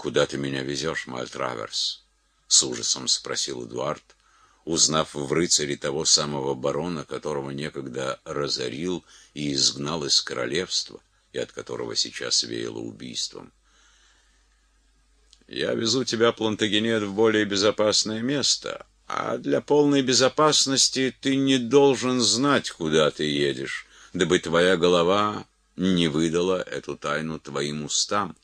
«Куда ты меня везешь, Мальтраверс?» — с ужасом спросил Эдуард, узнав в рыцаре того самого барона, которого некогда разорил и изгнал из королевства, и от которого сейчас веяло убийством. «Я везу тебя, Плантагенет, в более безопасное место, а для полной безопасности ты не должен знать, куда ты едешь, дабы твоя голова не выдала эту тайну твоим устам».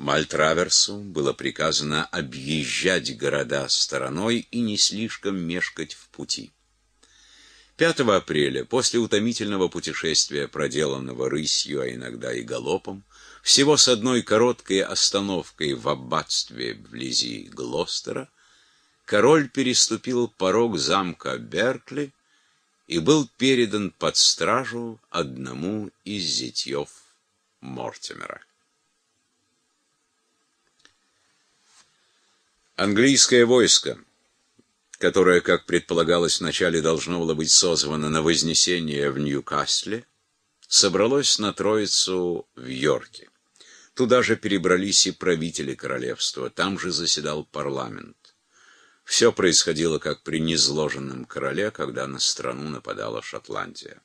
Мальтраверсу было приказано объезжать города стороной и не слишком мешкать в пути. 5 апреля, после утомительного путешествия, проделанного рысью, а иногда и галопом, всего с одной короткой остановкой в аббатстве вблизи Глостера, король переступил порог замка Беркли и был передан под стражу одному из зятьев Мортимера. Английское войско, которое, как предполагалось вначале, должно было быть созвано на Вознесение в Ньюкасле, собралось на Троицу в Йорке. Туда же перебрались и правители королевства, там же заседал парламент. Все происходило как при низложенном короле, когда на страну нападала Шотландия.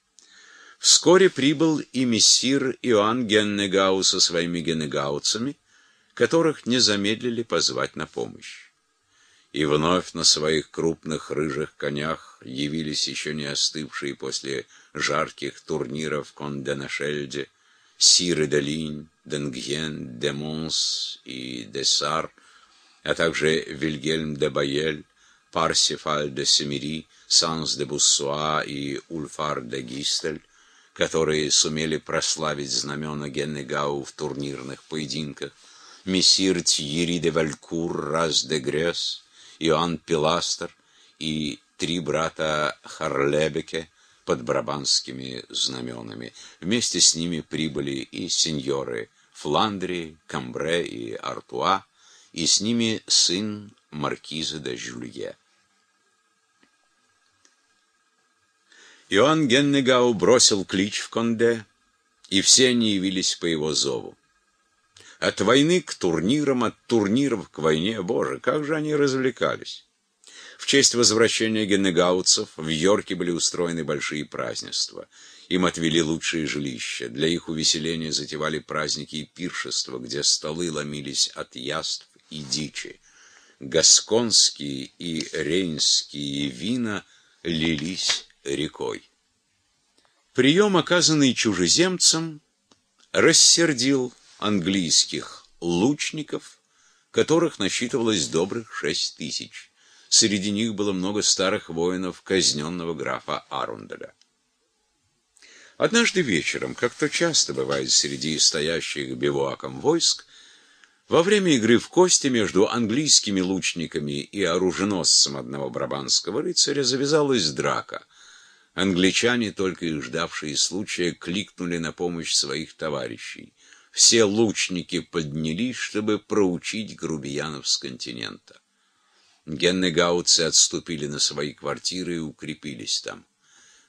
Вскоре прибыл и мессир Иоанн Геннегау со своими геннегауцами, которых не замедлили позвать на помощь и вновь на своих крупных рыжих конях явились еще не остывшие после жарких турниров Конденашельде Сиры де Линь, Денгьен, де Монс и де Сар, а также Вильгельм де Байель, Парсифаль де Семири, Санс де Буссуа и Ульфар де Гистель, которые сумели прославить знамена Геннегау в турнирных поединках, мессир Тьери де Валькур, Раз де Гресс, Иоанн Пиластер и три брата Харлебеке под брабанскими знаменами. Вместе с ними прибыли и сеньоры Фландрии, Камбре и Артуа, и с ними сын маркиза де Жюлье. Иоанн Геннегау бросил клич в Конде, и все они явились по его зову. От войны к турнирам, от турниров к войне, боже, как же они развлекались. В честь возвращения генегаутцев в Йорке были устроены большие празднества. Им отвели лучшие жилища. Для их увеселения затевали праздники и пиршества, где столы ломились от яств и дичи. Гасконские и рейнские вина лились рекой. Прием, оказанный чужеземцам, рассердил английских лучников, которых насчитывалось добрых шесть тысяч. Среди них было много старых воинов казненного графа Арунделя. Однажды вечером, как то часто бывает среди стоящих бивуаком войск, во время игры в кости между английскими лучниками и оруженосцем одного брабанского рыцаря завязалась драка. Англичане, только и ждавшие случая, кликнули на помощь своих товарищей все лучники поднялись, чтобы проучить грубиянов с континента. Геннегауцы отступили на свои квартиры и укрепились там.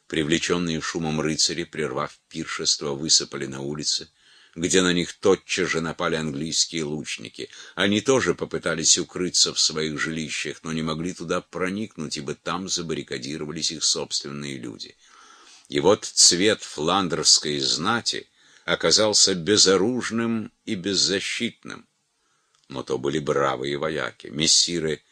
Привлеченные шумом рыцари, прервав пиршество, высыпали на улицы, где на них тотчас же напали английские лучники. Они тоже попытались укрыться в своих жилищах, но не могли туда проникнуть, ибо там забаррикадировались их собственные люди. И вот цвет фландерской знати — оказался безоружным и беззащитным. Но то были бравые вояки, мессиры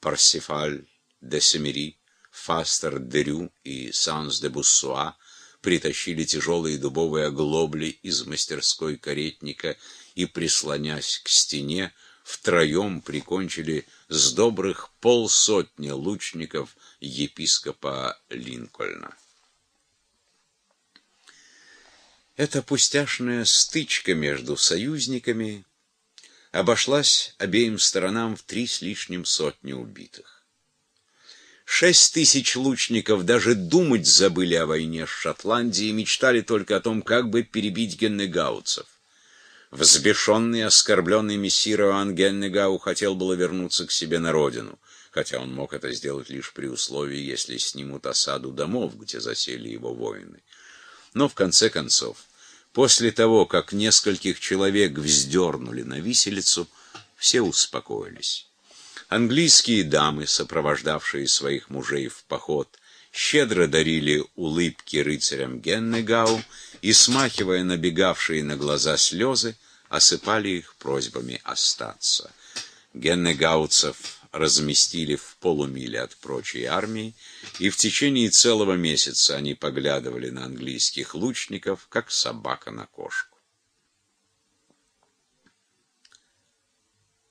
Парсифаль де Семери, Фастер де Рю и Санс де Буссуа притащили тяжелые дубовые оглобли из мастерской каретника и, прислонясь к стене, втроем прикончили с добрых полсотни лучников епископа Линкольна. Эта пустяшная стычка между союзниками обошлась обеим сторонам в три с лишним сотни убитых. Шесть тысяч лучников даже думать забыли о войне с Шотландией и мечтали только о том, как бы перебить геннегауцев. Взбешенный, оскорбленный мессир Иоанн Геннегау хотел было вернуться к себе на родину, хотя он мог это сделать лишь при условии, если снимут осаду домов, где засели его воины. Но в конце концов После того, как нескольких человек вздернули на виселицу, все успокоились. Английские дамы, сопровождавшие своих мужей в поход, щедро дарили улыбки рыцарям Геннегау и, смахивая набегавшие на глаза слезы, осыпали их просьбами остаться. Геннегауцев разместили в полумиле от прочей армии, и в течение целого месяца они поглядывали на английских лучников, как собака на кошку.